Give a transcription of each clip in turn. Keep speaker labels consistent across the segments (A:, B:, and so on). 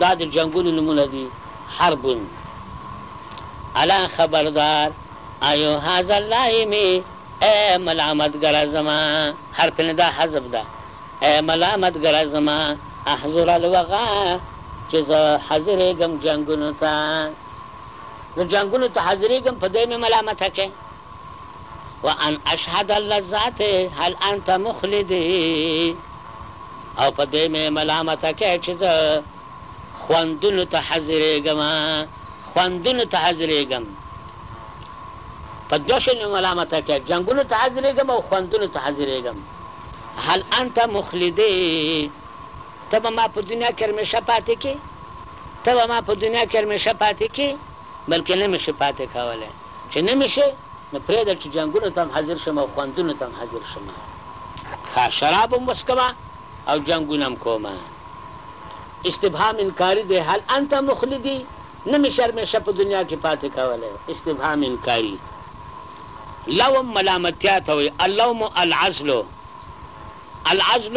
A: دا د جنګونو نومونه دي، حرب. الا خبردار ايو هذا اللائم ای ملامتګره زما، حرف ندا حذف ده، ای ملامتګره زما احضر الوغا چې زه حاضرېږم جنګونو ته، زه جنګونو ته حاضرېږم په دی مې ملامته کړه، وان اشهد اللذات هل انت مخلدي. او په دې مې ملامته کړئ چې زه خوندونو ته حاضرېږم، خوندونو ته حاضرېږم. په دوه شیانو مې ملامته کړئ، جنګونو ته حاضرېږم او خوندونو ته حاضرېږم. هل انت مخلدي، ته به ما په دنیا کې همېشه پاتې کړې؟ ته به ما په دنیا کې همېشه پاتې کړې؟ بلکې نه مې شې پاتې کولای، چې نه مې شې نو پرېږده چې جنګونو ته هم حاضر شم او خوندونو ته هم حاضر شم، ښه شراب هم وڅکم او جنګونه هم کوم. استفهام انکاري دی، هل انت مخلدي، نه مې شې هرمېشه په دنیا کې پاتې کولای، استفهام انکاري. لوم ملامتیا ته وایي، اللوم العزل، العزل.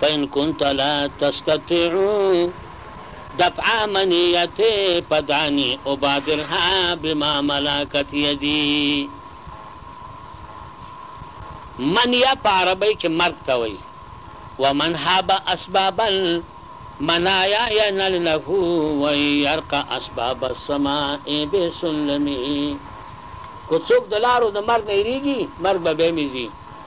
A: فان کنت لا تستطیع دفع منیت فدعنی ابادرها بما ملکت یدی منیه په عربۍ کې مرګ ته وایي ومن هاب اسباب المنایا ینل له ویرقع اسباب السماء بسلمه که څوک د لارو د مرګ نه یریږي مرګ به به میزي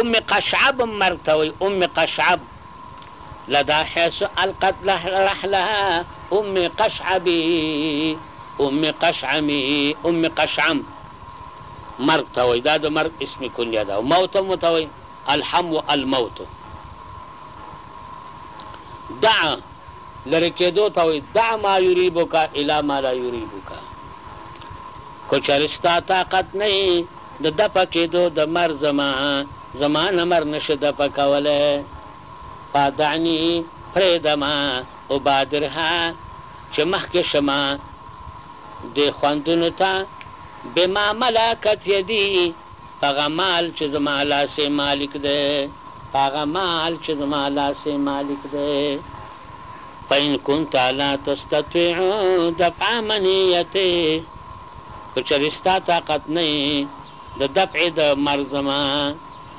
A: ام قشعب هم مرګ ته وایي ام قشعب لدا حيث القت رحلها ام قشعبي ام قشعمي ام قشعم مرګ ته وایي دا د مرګ اسم کنیه ده او موت هم ورته وایي الحم و الموت دع لرې کېدو ته وایي دع ما یریبک الی ما لا یریبک که چېرې ستا طاقت نه د دفع کېدو د مر زما زما نه مر نه شې دفع کولی فادعني پرېږده ما ابادرها چې مخکې شم دې خوندونو ته بما ملکت يدي په هغه مال چې زما لاس يې مالک دی. په هغه مال چې زما لاس يې مالک دی فإن كنت لا تستطيع دفع منيتي. که چرې ستا طاقت نه يې د دفع د مرزمه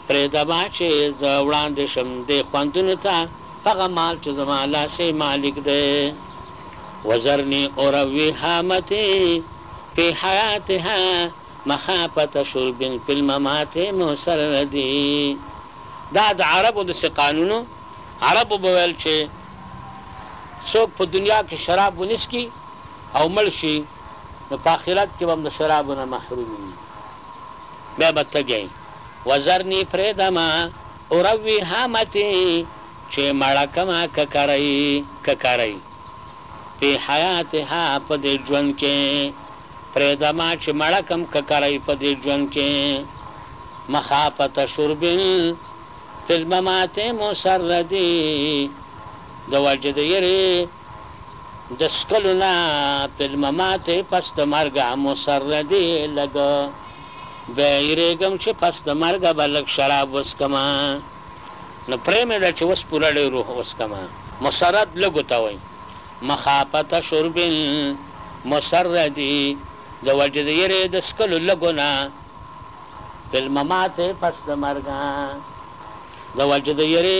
A: پرېده ما چې زه وړاندې شم دې خوندونو ته پغه مال چې زما لاس يې مالک دی وذرني اروي هامتي في حياتها مخافة شرب في الممات مسردي دا د عربو د سه قانونو عربو به ويل چې څوک په دنيا کې شراب ونه څکي او مړ شي. نو په اخرت کې به هم د شرابو نه محروم وي. بیا به تږی وي. وزرني پرېږده ما اروي هامتي چې یې مړه کړمه ککرۍ ککرۍ فی حیاتها په دې ژوند کې پرېږده ما چې مړه کړم ککرۍ په دې ژوند کې مخافت شرب فی الممات مسردي د وجې د یرې د څکلو نه پلمه ماته پس د مرګه مو سر ردې لګ بېرېږم چې پس د مرګه به لږ شراب وڅکم نو پرې مې ده چې اوس پوره ډېر وڅکم مسرد لږو ته وایي مخافته شرب المسرد د وجې د یرې د څکلو لږو نه پلمه ماته پس د مرګه د وجې د یرې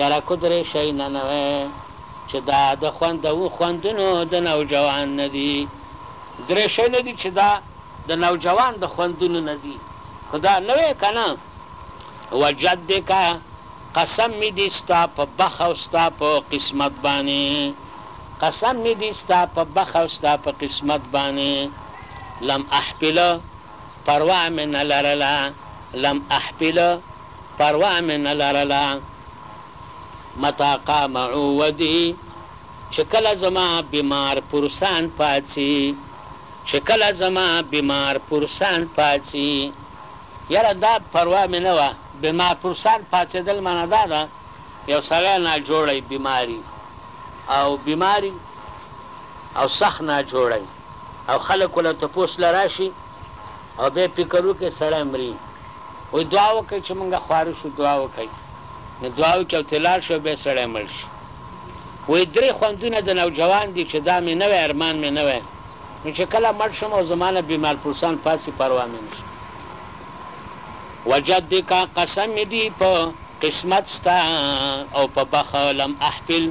A: یاره کدری شئ نه نوی چې دا د خوندوو خوندونو د نوجوان نه دي درې شئ نه دي چې دا د نوجوان د خوندونو نه دي خو دا نوی که نه وجدک قسم مې دي ستا په بخ او ستا په قسمت باندې قسم مې دي ستا په بخ او ستا په قسمت باندې لم احپل پروا مې نه لرله لم احپل پروا مې نه لرله متا قام عودي چې کله زما بیمار پرسان پاڅي چې کله زما بیمار پرسان پاڅي یاره دا پروا مې نه وه بیمار پرسان پاڅیدل معنی دا ده یو سړی ناجوړی بیماري او بیماري او سخت ناجوړی او خلکو له تپوس له راشي او بیا فکر وکړي سړی مري وایي دعا وکړئ چې موږ خواره شو دعا وکړئ نو دعا وکړي او ترې لاړ شي او بیا سړی مړ شي وایي درې خوندونه د نوجوان دي چې دا مې نه وی ارمان مې نه وی نو چې کله مړ شم او زما نه بیمار پرسان پاسي پروا مې نشته وجد کا قسم دي په قسمت ستا او په بخلم احفل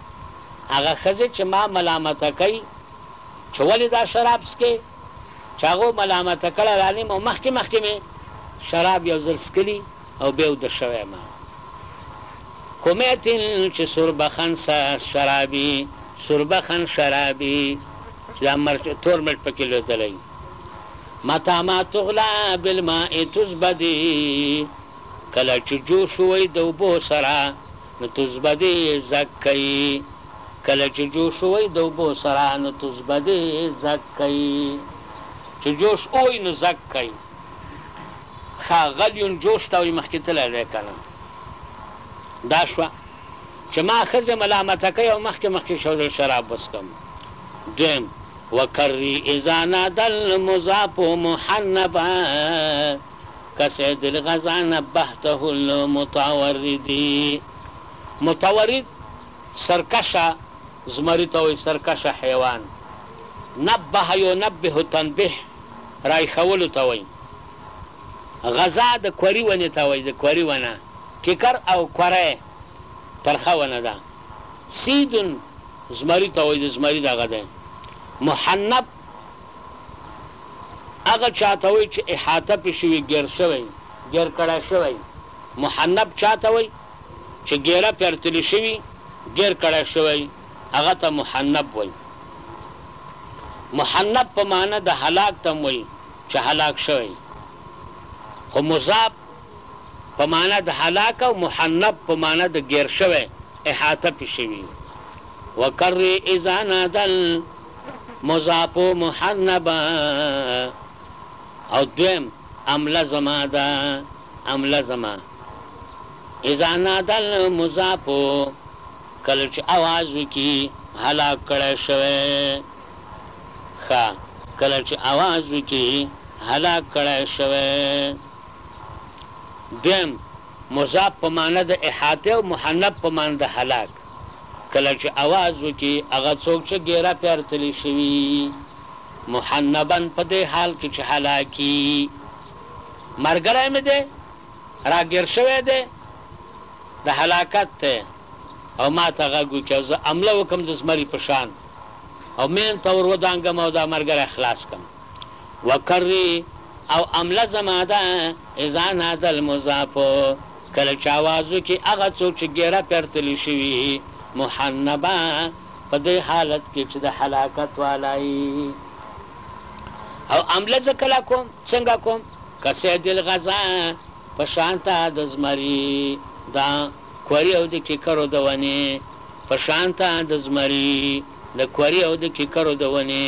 A: هغه ښځې چې ما ملامته کوي چې ولې دا شراب څکې، چې هغو ملامته کړی رانیم او مخکې مخکې مې شراب یو ځل څکلي او بې وده شوی یم. کومې تل چې سوربخن شرابي، سوربخن شرابي، چې دا مرچ، تور مرچ پکې لوېدلی وي. متیٰ ما تغلی بالماء تزبدي، کله چې جوش ووي د اوبو سره. نو تزبدې يې زک کوي، کله چې جوش ووي د اوبو سره نو تزبدې يې زک کوي، چې جوش ووي نو زک کوي، ښه غلي جوش ته وي مخکې تللی دی که نه؟ دا شوه چې ما ښځې ملامته کوي او مخکې مخکې شو زه شراب وڅکم. دويم، وکري اذا نادى المضاف محنبا که سید الغزا نبهته المتوردی، متورد سرکشه زمری ته وایی، سرکشه حیوان، نبه ینبه تنبیه راویښولو ته وایی، غزا د کوری ونې ته وایی، د کوری ونه، ټیکر او کوری ترخه ونه ده، سید زمری ته وایی، د زمری دغه دی، محنب هغه چا ته وایي چې احاطه پرې شوی، ګېر شوی، ګېر کړی شوی. محنب چا ته وایي چې ګېړه پرتلې شوي، ګېر کړی شوی، هغه ته محنب وایي. محنب په معنی د هلاک ته هم وایي چې هلاک شوی. خو مذاب په معنی د هلاک او محنب په معنی د ګېر شوی، احاطه پرې شوي. وکرر اذا نادل مضافو محنبه او دویم امله زما ده امله زما اذا نادا المضافو کله چې اواز وکړي هلاک کړی شوی ښه کله چې اواز وکړي هلاک کړی شوی دویم مذاب په معنی د احاطې او محنب په معنی د هلاک کله چې اواز وکړي هغه څوک چې ږیره پرې ارتلې شوې وي محنبا په دې حال کې چې هلاک وي مرګری مې دی راګیر شوی دی د هلاکت ته او ما ته غږ وکړي او زه حمله وکړم د زمري په شان او مین ته ور ودانګم او دا مرګری خلاص کړم. وکري او امله زما ده اذا نادى المضاف کله چې اواز وکړي هغه څوک چې ږېره پرتلي شوي محنبا په دې حالت کې چې د حلاکت والا يي او امله زه کله کوم څنګه کوم کسيد الغزا په شان ته د زمري د کوري او د کیکرو د ونې په شان ته د زمري د کوري او د کیکرو د ونې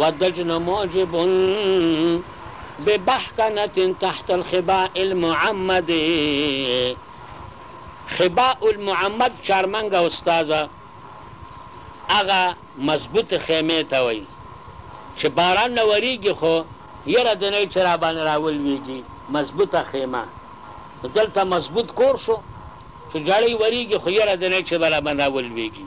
A: و دجن موجب ببحکنة تحت الخباء المعمد خباء المعمد چارمنګه استاذه هغه مضبوط خیمې ته وایي چې باران نه وریږي خو یره د نه چې راباندې راولویږي مضبوطه خیمه نو دلته مضبوط کور شو چې جړۍ وریږي خو یره د نه چې به راباندې راولویږي.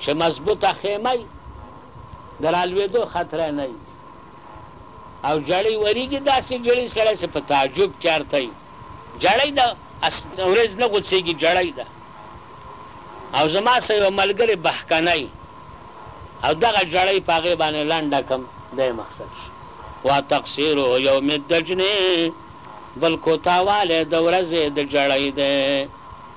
A: چه مضبوطه خیمه وی د رالویدو خطره نه وی او جړی وریږی داسی جړی سړی چه په تعجب کی ارته وی جړی ده ورځ نه غوڅیږی جړی ده او زما سره یو ملګری بهکنی او دغه جړی په هغی باندی لنډه کم دی مقصد شو وتقصیر یوم الدجنه بل کوتاوالی د ورځی د جړی ده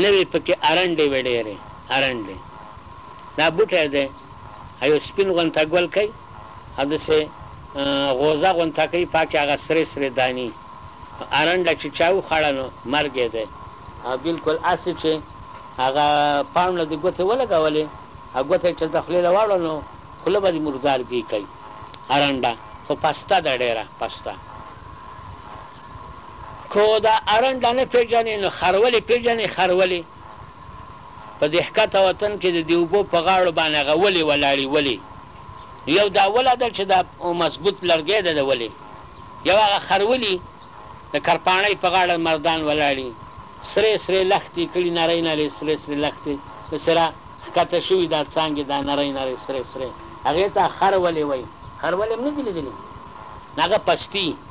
A: نه وي پکې ارنډې وې ډېرې ارنډې دا بوټی دی یو سپین غونته ګل کوي او داسې غوزه غونته کوي پاکې هغه سرې سرې داني ارنډه چې چا وخوړه نو مرګ یې دی او بلکل هسې چې هغه پاڼو له دې ګوتې ولګولې او ګوته یې چېرته خولې له واړوه نو خوله به دې مردار بی کوي ارنډه خو پسته ده ډېره پسته که دا ارنډه نه پېژنې نو خرولې پېژنې خرولې په دې ښکته وطن کې د دې اوبو په غاړو باندې هغه ولې ولاړې ولې نو یو دا وله ده چې دا مضبوط لرګی ده د ولې یو هغه خرولي د کرپاڼۍ په غاړه مردان ولاړي سرې سرې لښتې کړي نرۍ نرۍ سرې سرې لښتې پسې را ښکته شوي دا څانګې دا نرۍ نرۍ سرې سرې هغې ته خر ولې وایي خر ولې هم نه دي لیدلي هغه پستي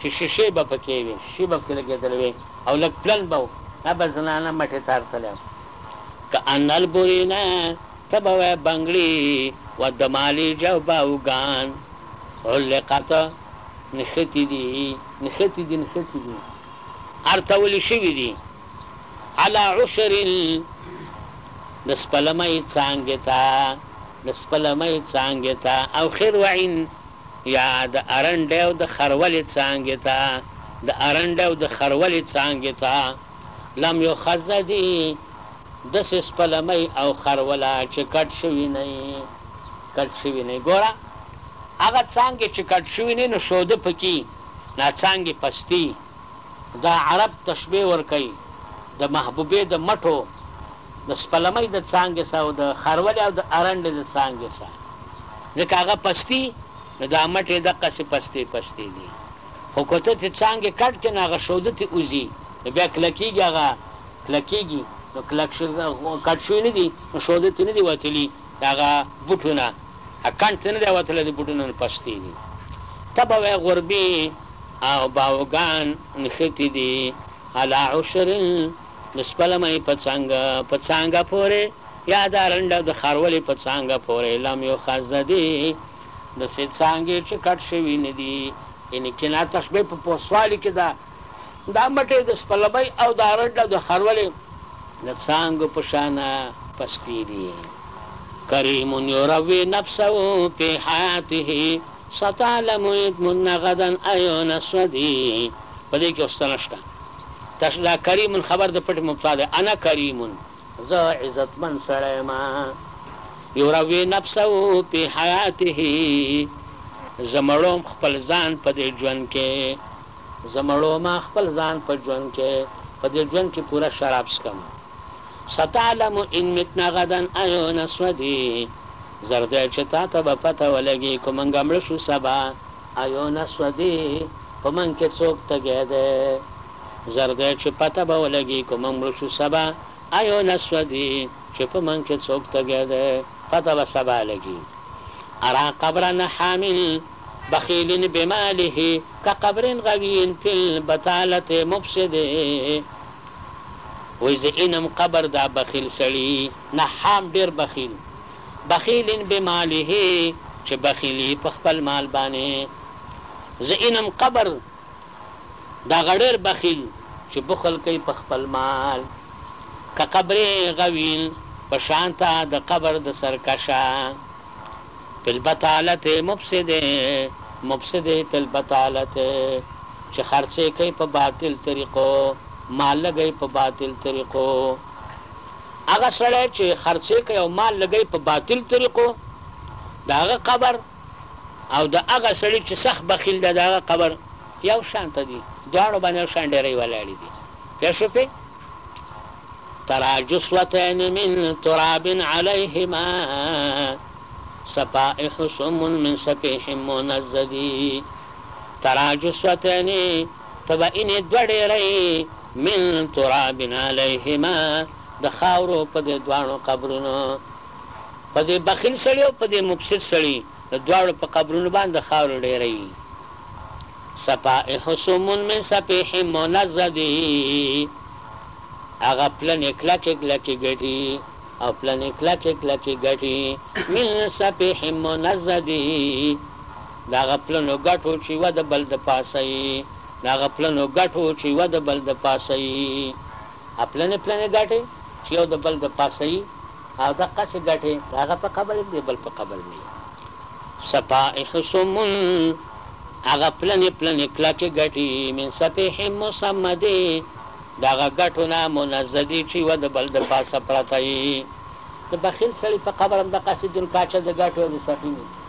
A: چې شیشې به په کې وې، شیشې به په کې لګېدلې وې او لږ پلن به و، دا به زنانه مټې ته رتلې وه. که ان البوري نه، ته به وایې بنګړي و دمالي جوباوګان علقت، نښتي دي، نښتي دي، نښتي دي، ارتول شوي دي، علی عشر، د سپلمۍ څانګې ته، د سپلمۍ څانګې ته، او خروع، یا د ارنډیو د خرولې څانګې ته، د ارنډیو د خرولې څانګې ته، لم یخضدی، دسې سپلمۍ او خروله چې کټ شوي نه وي، کټ شوي نه وي، ګوره هغه څانګې چې کټ شوي نه وي نو شوده پکې نا څانګې پستې، دا عرب تشبیه ورکوي د محبوبې د مټو، د سپلمۍ د څانګې څخه او د خرولې او د ارنډې د څانګې څخه ځکه هغه پستي نو دا مټې دقسې پستې پستې دي خو که ته ترې څانګې کټ کړې نو هغه شوده ترې وځي نو بیا کلکېږي هغه کلکېږي نو کلک کټ شوي نه دي نو شوده ترې نه دي وتلي د هغه بوټو نه کنټ ترې نه دی وتلی د بوټو نه نو پستې دي ته به وایې غوربي او باوګان نښتي دي علی عشر د سپلمۍ په څنګ په څانګه پورې یا دا رنډه د خرولې په څانګه پورې لم یخذ دې دسې څانګې چې کټ شوي نه دي یعنې کنا تشبه په پوسوالي کې ده دا مټې د سپلمۍ او دا رنډه د خرولې د څانګو په شانه پستې دي کریم یروي نفسه په حیاته ستعلم ادمن غدا ایون سودی په دې کې اوسته نشته تش دا کریمون خبر د پټې مبتدا ده، انا کریمون، زه عزتمن سړی یم، یروي نفسه فی حیاته، زه مړوم خپل ځان په دې ژوند کې، زه مړوم خپل ځان په ژوند کې، په دې ژوند کې پوره شراب څښم، ستعلم ان متنا غدا ایون سودی، زر دی چې تا ته به پته ولګي که مونږ مړه شو سبا. ايونه سوځي په موږ کې څوک تږی دی زر دی چې پته به ولګي که موږ مړه شو سبا ايونه سوځي چې په موږ کې څوک تږی دی پته به سبا لګي ارا قبرن حامل بخيل بماله که قبر غوي في البطالة مفسد وي زه اينم قبر دا بخيل سړي نه حام ډير بخيل بخیل بماله چې بخیلی په خپل مال باندې زه اینم قبر داغه ډیر بخیل چې بخل کوي په خپل مال که قبر غویل په شانته د قبر د سرکشه پل بطالت مفسد مفسد پل بطالت چې خرڅې کوي په باطل طریقو مال لګي په باطل طریقو هغه سړی چی خرڅی کوي او مال لګوي په باطل طریقو د هغه قبر او د هغه سړي چی سخت بخیل ده د هغه قبر یو شانته دي دواړو باندې یو شان ډیرې ولاړې دي پوه شو پې ترا جسوتین من تراب علیهما سپائح سمون من سپیح منزدی ترا جسوتین تبا انې دوه ډیرې من تراب علیهما د خاورو په دې دواړو قبرونو په دې بخیل سړي او په دې مفسد سړي د دواړو په قبرونو باندې د خاورو ډېری صفائح سم من صفیح منضد هغه پلنې کلکې کلکې ګټي او پلنې کلکې کلکې ګټي من صفیح منضد د هغه پلنو ګټو چې یوه د بل د پاسه یې د هغه پلنو ګټو چې یوه د بل د پاسه یي هغه پلنې پلنې ګټې چې یو د بل د پاسه یي او دقسې ګټې د هغه په قبر یي د بل په قبر نه یي صفائح سمن هغه پلنې پلنې کلکې ګټې من صفیح مسمدې د هغه ګټو نه منزه دي چې یوه د بل د پاسه پرته یي د بخیل سړي په قبر هم دقسې جنکاچه د ګټو او د سخي نه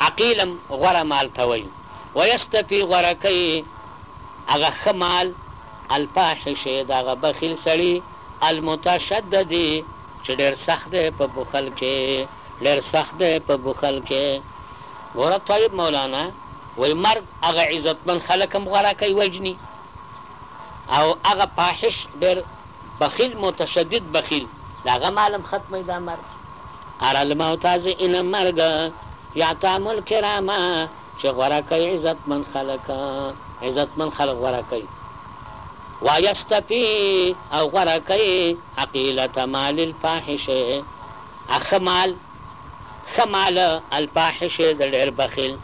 A: عقیل هم غوره مال ته وایي ویستفي غوره کوي هغه ښه مال الفاحش د هغه بخیل سړي المتشددي چې ډېر سخت دی په بخل کې ډېر سخت دی په بخل کې ګوره طیب مولانا وایي مرګ هغه عزتمن خلک هم غوره کوي وژني او هغه فاحش ډېر بخیل متشدد بخیل د هغه مال هم ختموي دا مرګ. ار الموت از این مرګ یا طعم الکرام چې غوره کوي عزت من خلک عزت من خلک غوره کوي و یستفی او غوره کوي عقیلة مال الفاحش ښه مال ښه مال الفاحش د ډېر بخیل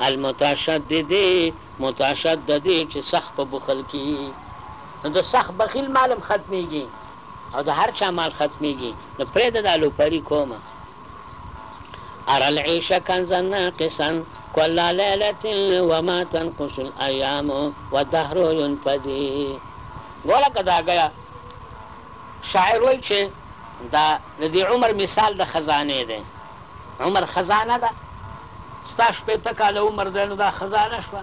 A: المتشدد متشدد چې سخت په بخل کې وي نو د سخت بخیل مال هم ختمېږي. او د هر چا مال ختمیږي نو پریږده دا لوپري کومه ارى العيش کنزا ناقصا كل ليلة وما تنقص الأيام والدهر ينفدي ګوره که دا ګیا شاعر وایي چې دا د دې عمر مثال د خزانې دی عمر خزانه ده ستا شپېته کاله عمر دی نو دا خزانه شوه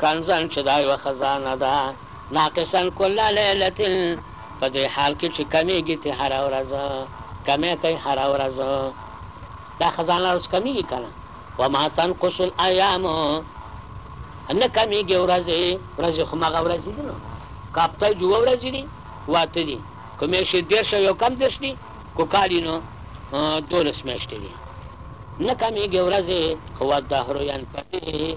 A: کنزاً چې دا یوه خزانه ده ناقصاً کل لیلة په دې حال کې چې کمېږي ترې هره ورځ کمی کوي هره ورځ دا خزانه ورځ کمېږي که نه وما تنقص الایام نه کمېږي ورځې ورځې خو مغه ورځې دي نو که هفته دي اووه ورځې دي و اته دي که میاشتې دېرش او یو کم دېرش دي که کال دي نو دولس میاشتې دي نه کمېږي ورځې هو الدهر ینفدي